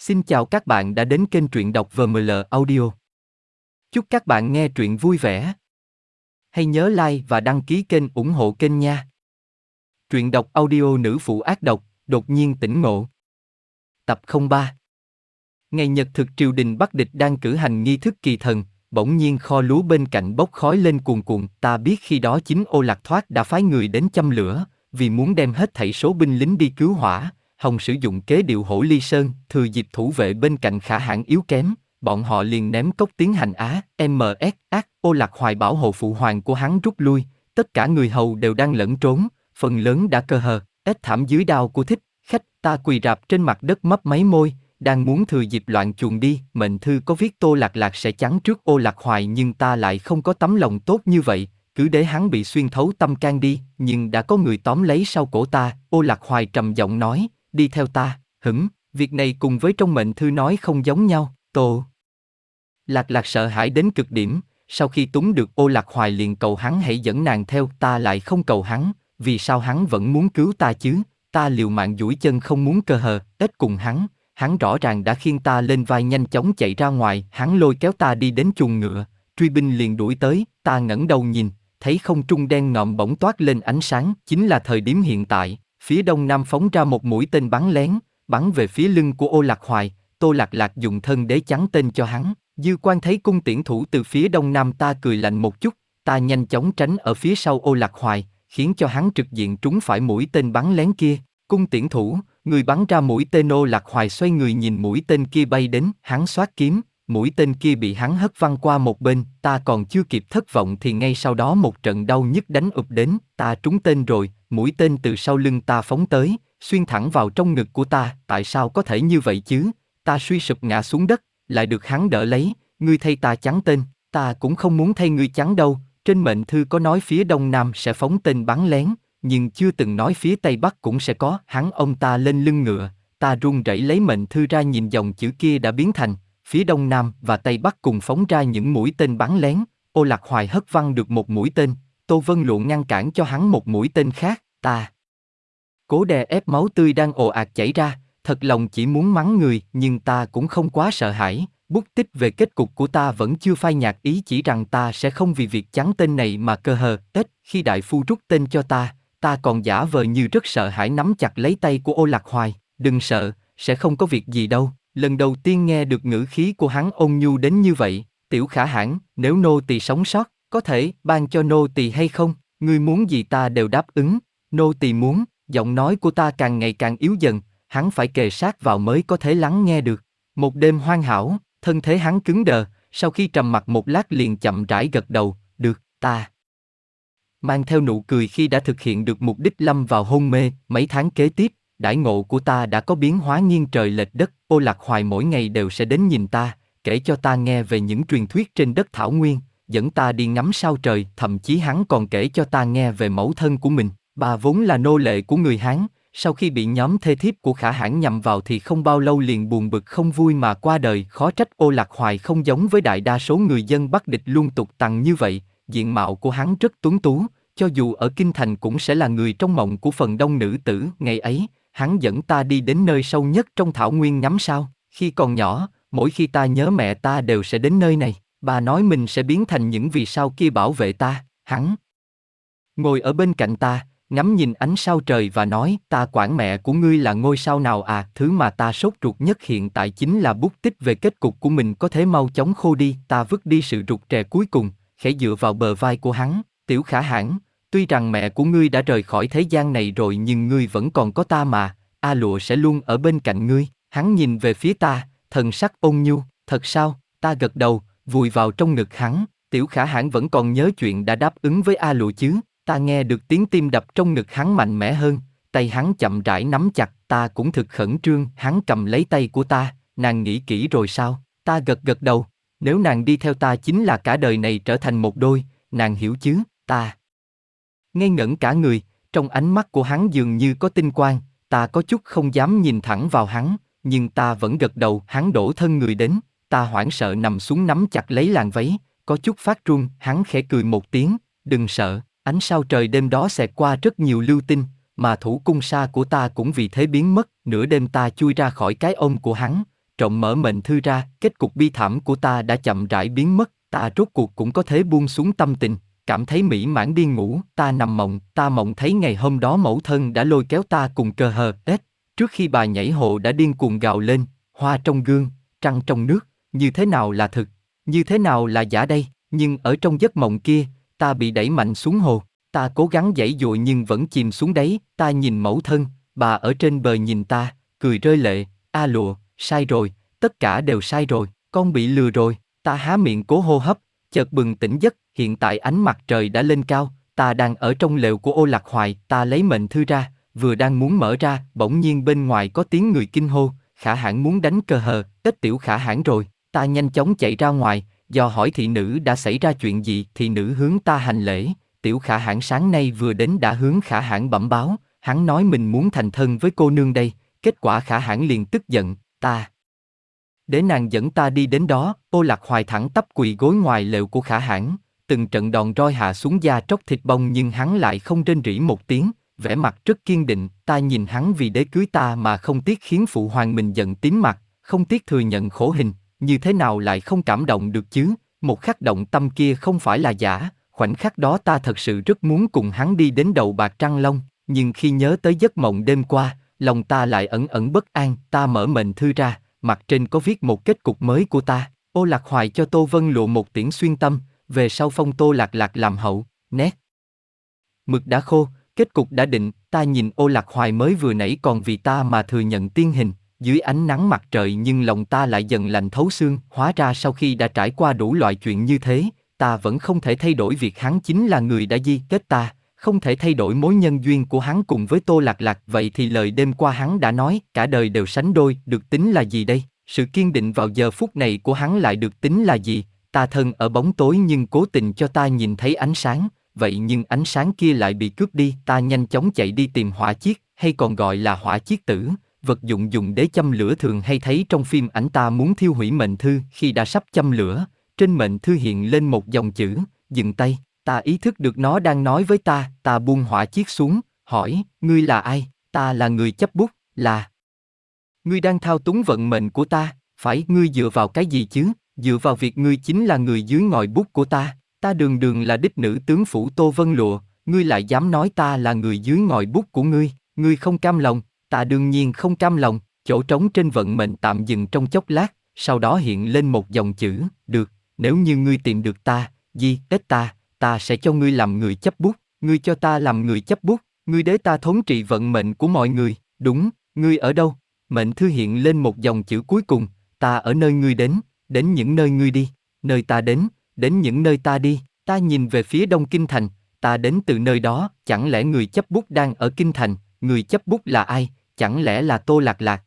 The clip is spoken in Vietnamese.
Xin chào các bạn đã đến kênh truyện đọc VML Audio. Chúc các bạn nghe truyện vui vẻ. Hãy nhớ like và đăng ký kênh ủng hộ kênh nha. Truyện đọc audio nữ phụ ác độc, đột nhiên tỉnh ngộ. Tập 03 Ngày Nhật thực triều đình Bắc Địch đang cử hành nghi thức kỳ thần, bỗng nhiên kho lúa bên cạnh bốc khói lên cuồn cuộn, ta biết khi đó chính ô lạc thoát đã phái người đến châm lửa, vì muốn đem hết thảy số binh lính đi cứu hỏa, Hồng sử dụng kế điệu hổ ly sơn, thừa dịp thủ vệ bên cạnh khả hãn yếu kém, bọn họ liền ném cốc tiến hành á, ms, ác, ô lạc hoài bảo hộ phụ hoàng của hắn rút lui, tất cả người hầu đều đang lẫn trốn, phần lớn đã cơ hờ, ếch thảm dưới đao của thích, khách ta quỳ rạp trên mặt đất mấp máy môi, đang muốn thừa dịp loạn chuồng đi, mệnh thư có viết tô lạc lạc sẽ chắn trước ô lạc hoài nhưng ta lại không có tấm lòng tốt như vậy, cứ để hắn bị xuyên thấu tâm can đi, nhưng đã có người tóm lấy sau cổ ta, ô lạc hoài trầm giọng nói, đi theo ta, hửng, việc này cùng với trong mệnh thư nói không giống nhau, tô. Lạc lạc sợ hãi đến cực điểm, sau khi túng được ô lạc hoài liền cầu hắn hãy dẫn nàng theo, ta lại không cầu hắn, vì sao hắn vẫn muốn cứu ta chứ, ta liều mạng duỗi chân không muốn cơ hờ, ít cùng hắn, hắn rõ ràng đã khiêng ta lên vai nhanh chóng chạy ra ngoài, hắn lôi kéo ta đi đến chuồng ngựa, truy binh liền đuổi tới, ta ngẩng đầu nhìn, thấy không trung đen ngòm bỗng toát lên ánh sáng, chính là thời điểm hiện tại, Phía đông nam phóng ra một mũi tên bắn lén, bắn về phía lưng của ô lạc hoài, tô lạc lạc dùng thân đế chắn tên cho hắn. Dư quan thấy cung tiễn thủ từ phía đông nam ta cười lạnh một chút, ta nhanh chóng tránh ở phía sau ô lạc hoài, khiến cho hắn trực diện trúng phải mũi tên bắn lén kia. Cung tiễn thủ, người bắn ra mũi tên ô lạc hoài xoay người nhìn mũi tên kia bay đến, hắn xoát kiếm, mũi tên kia bị hắn hất văng qua một bên, ta còn chưa kịp thất vọng thì ngay sau đó một trận đau nhức đánh ụp đến, ta trúng tên rồi, mũi tên từ sau lưng ta phóng tới, xuyên thẳng vào trong ngực của ta, tại sao có thể như vậy chứ? Ta suy sụp ngã xuống đất, lại được hắn đỡ lấy, ngươi thay ta chắn tên, ta cũng không muốn thay ngươi chắn đâu, trên mệnh thư có nói phía đông nam sẽ phóng tên bắn lén, nhưng chưa từng nói phía tây bắc cũng sẽ có, hắn ông ta lên lưng ngựa, ta run rẩy lấy mệnh thư ra nhìn dòng chữ kia đã biến thành, phía đông nam và tây bắc cùng phóng ra những mũi tên bắn lén, ô lạc hoài hất văng được một mũi tên, Tô Vân Luận ngăn cản cho hắn một mũi tên khác, ta. Cố đè ép máu tươi đang ồ ạt chảy ra, thật lòng chỉ muốn mắng người, nhưng ta cũng không quá sợ hãi. Bút tích về kết cục của ta vẫn chưa phai nhạt. Ý chỉ rằng ta sẽ không vì việc chắn tên này mà cơ hờ, tết, khi đại phu rút tên cho ta, ta còn giả vờ như rất sợ hãi nắm chặt lấy tay của ô lạc hoài, đừng sợ, sẽ không có việc gì đâu. Lần đầu tiên nghe được ngữ khí của hắn ôn nhu đến như vậy, tiểu khả hãn, nếu nô tỳ sống sót, có thể ban cho nô tỳ hay không? Ngươi muốn gì ta đều đáp ứng. Nô tỳ muốn. Giọng nói của ta càng ngày càng yếu dần. Hắn phải kề sát vào mới có thể lắng nghe được. Một đêm hoang hảo, thân thế hắn cứng đờ. Sau khi trầm mặt một lát liền chậm rãi gật đầu. Được, ta. Mang theo nụ cười khi đã thực hiện được mục đích lâm vào hôn mê. Mấy tháng kế tiếp, đại ngộ của ta đã có biến hóa nghiêng trời lệch đất. Ô lạc hoài mỗi ngày đều sẽ đến nhìn ta, kể cho ta nghe về những truyền thuyết trên đất thảo nguyên dẫn ta đi ngắm sao trời, thậm chí hắn còn kể cho ta nghe về mẫu thân của mình. Bà vốn là nô lệ của người Hán, sau khi bị nhóm thê thiếp của khả hãn nhầm vào thì không bao lâu liền buồn bực không vui mà qua đời, khó trách ô lạc hoài không giống với đại đa số người dân Bắc địch luôn tục tằng như vậy, diện mạo của hắn rất tuấn tú, cho dù ở Kinh Thành cũng sẽ là người trong mộng của phần đông nữ tử, ngày ấy, hắn dẫn ta đi đến nơi sâu nhất trong thảo nguyên ngắm sao, khi còn nhỏ, mỗi khi ta nhớ mẹ ta đều sẽ đến nơi này. Bà nói mình sẽ biến thành những vì sao kia bảo vệ ta, hắn. Ngồi ở bên cạnh ta, ngắm nhìn ánh sao trời và nói ta quản mẹ của ngươi là ngôi sao nào à, thứ mà ta sốt ruột nhất hiện tại chính là bút tích về kết cục của mình. Có thể mau chóng khô đi, ta vứt đi sự rụt rè cuối cùng, khẽ dựa vào bờ vai của hắn, tiểu khả hãn, tuy rằng mẹ của ngươi đã rời khỏi thế gian này rồi nhưng ngươi vẫn còn có ta mà, A lụa sẽ luôn ở bên cạnh ngươi, hắn nhìn về phía ta, thần sắc ôn nhu, thật sao, ta gật đầu, vùi vào trong ngực hắn, tiểu khả hãn vẫn còn nhớ chuyện đã đáp ứng với A lụa chứ, ta nghe được tiếng tim đập trong ngực hắn mạnh mẽ hơn, tay hắn chậm rãi nắm chặt, ta cũng thực khẩn trương, hắn cầm lấy tay của ta, nàng nghĩ kỹ rồi sao, ta gật gật đầu, nếu nàng đi theo ta chính là cả đời này trở thành một đôi, nàng hiểu chứ, ta. Ngây ngẩn cả người, trong ánh mắt của hắn dường như có tinh quang, ta có chút không dám nhìn thẳng vào hắn, nhưng ta vẫn gật đầu, hắn đổ thân người đến, ta hoảng sợ nằm xuống nắm chặt lấy làn váy, có chút phát run, hắn khẽ cười một tiếng, đừng sợ, ánh sao trời đêm đó xẹt qua rất nhiều lưu tinh, mà thủ cung sa của ta cũng vì thế biến mất, nửa đêm ta chui ra khỏi cái ôm của hắn, trộm mở mệnh thư ra, kết cục bi thảm của ta đã chậm rãi biến mất, ta rốt cuộc cũng có thể buông xuống tâm tình, cảm thấy mỹ mãn đi ngủ, ta nằm mộng, ta mộng thấy ngày hôm đó mẫu thân đã lôi kéo ta cùng cơ hờ, ếch, trước khi bà nhảy hộ đã điên cuồng gào lên, hoa trong gương, trăng trong nước, như thế nào là thực, như thế nào là giả đây, nhưng ở trong giấc mộng kia, ta bị đẩy mạnh xuống hồ, ta cố gắng dãy dụa nhưng vẫn chìm xuống đấy, ta nhìn mẫu thân, bà ở trên bờ nhìn ta, cười rơi lệ, a lụa, sai rồi, tất cả đều sai rồi, con bị lừa rồi, ta há miệng cố hô hấp, chợt bừng tỉnh giấc, hiện tại ánh mặt trời đã lên cao, ta đang ở trong lều của ô lạc hoài, ta lấy mệnh thư ra, vừa đang muốn mở ra, bỗng nhiên bên ngoài có tiếng người kinh hô, khả hãn muốn đánh cờ hờ, tết tiểu khả hãn rồi, ta nhanh chóng chạy ra ngoài, do hỏi thị nữ đã xảy ra chuyện gì, thị nữ hướng ta hành lễ, tiểu khả hãn sáng nay vừa đến đã hướng khả hãn bẩm báo, hắn nói mình muốn thành thân với cô nương đây, kết quả khả hãn liền tức giận, ta. Để nàng dẫn ta đi đến đó, ô lạc hoài thẳng tắp quỳ gối ngoài lều của khả hãn, từng trận đòn roi hạ xuống da tróc thịt bông nhưng hắn lại không rên rỉ một tiếng, vẻ mặt rất kiên định, ta nhìn hắn vì đế cưới ta mà không tiếc khiến phụ hoàng mình giận tím mặt, không tiếc thừa nhận khổ hình, như thế nào lại không cảm động được chứ, một khắc động tâm kia không phải là giả, khoảnh khắc đó ta thật sự rất muốn cùng hắn đi đến đầu bạc trăng long, nhưng khi nhớ tới giấc mộng đêm qua, lòng ta lại ẩn ẩn bất an, ta mở mệnh thư ra, mặt trên có viết một kết cục mới của ta, ô lạc hoài cho Tô Vân lộ một tiễn xuyên tâm, về sau phong Tô lạc lạc làm hậu, nét. Mực đã khô, kết cục đã định, ta nhìn ô lạc hoài mới vừa nãy còn vì ta mà thừa nhận tiên hình, dưới ánh nắng mặt trời nhưng lòng ta lại dần lạnh thấu xương, hóa ra sau khi đã trải qua đủ loại chuyện như thế, ta vẫn không thể thay đổi việc hắn chính là người đã di kết ta, không thể thay đổi mối nhân duyên của hắn cùng với Tô Lạc Lạc, vậy thì lời đêm qua hắn đã nói, cả đời đều sánh đôi, được tính là gì đây? Sự kiên định vào giờ phút này của hắn lại được tính là gì? Ta thân ở bóng tối nhưng cố tình cho ta nhìn thấy ánh sáng, vậy nhưng ánh sáng kia lại bị cướp đi, ta nhanh chóng chạy đi tìm hỏa chiếc, hay còn gọi là hỏa chiếc tử, vật dụng dùng để châm lửa thường hay thấy trong phim ảnh ta muốn thiêu hủy mệnh thư khi đã sắp châm lửa, trên mệnh thư hiện lên một dòng chữ, dừng tay, ta ý thức được nó đang nói với ta, ta buông hỏa chiếc xuống, hỏi, ngươi là ai, ta là người chấp bút, là. Ngươi đang thao túng vận mệnh của ta, phải ngươi dựa vào cái gì chứ, dựa vào việc ngươi chính là người dưới ngòi bút của ta, ta đường đường là đích nữ tướng phủ Tô Vân Lụa, ngươi lại dám nói ta là người dưới ngòi bút của ngươi, ngươi không cam lòng, ta đương nhiên không cam lòng, chỗ trống trên vận mệnh tạm dừng trong chốc lát, sau đó hiện lên một dòng chữ, được, nếu như ngươi tìm được ta, di, ít ta, ta sẽ cho ngươi làm người chấp bút, ngươi cho ta làm người chấp bút, ngươi để ta thống trị vận mệnh của mọi người, đúng, ngươi ở đâu? Mệnh thư hiện lên một dòng chữ cuối cùng, ta ở nơi ngươi đến, đến những nơi ngươi đi, nơi ta đến, đến những nơi ta đi, ta nhìn về phía đông kinh thành, ta đến từ nơi đó, chẳng lẽ người chấp bút đang ở kinh thành, người chấp bút là ai, chẳng lẽ là Tô Lạc Lạc,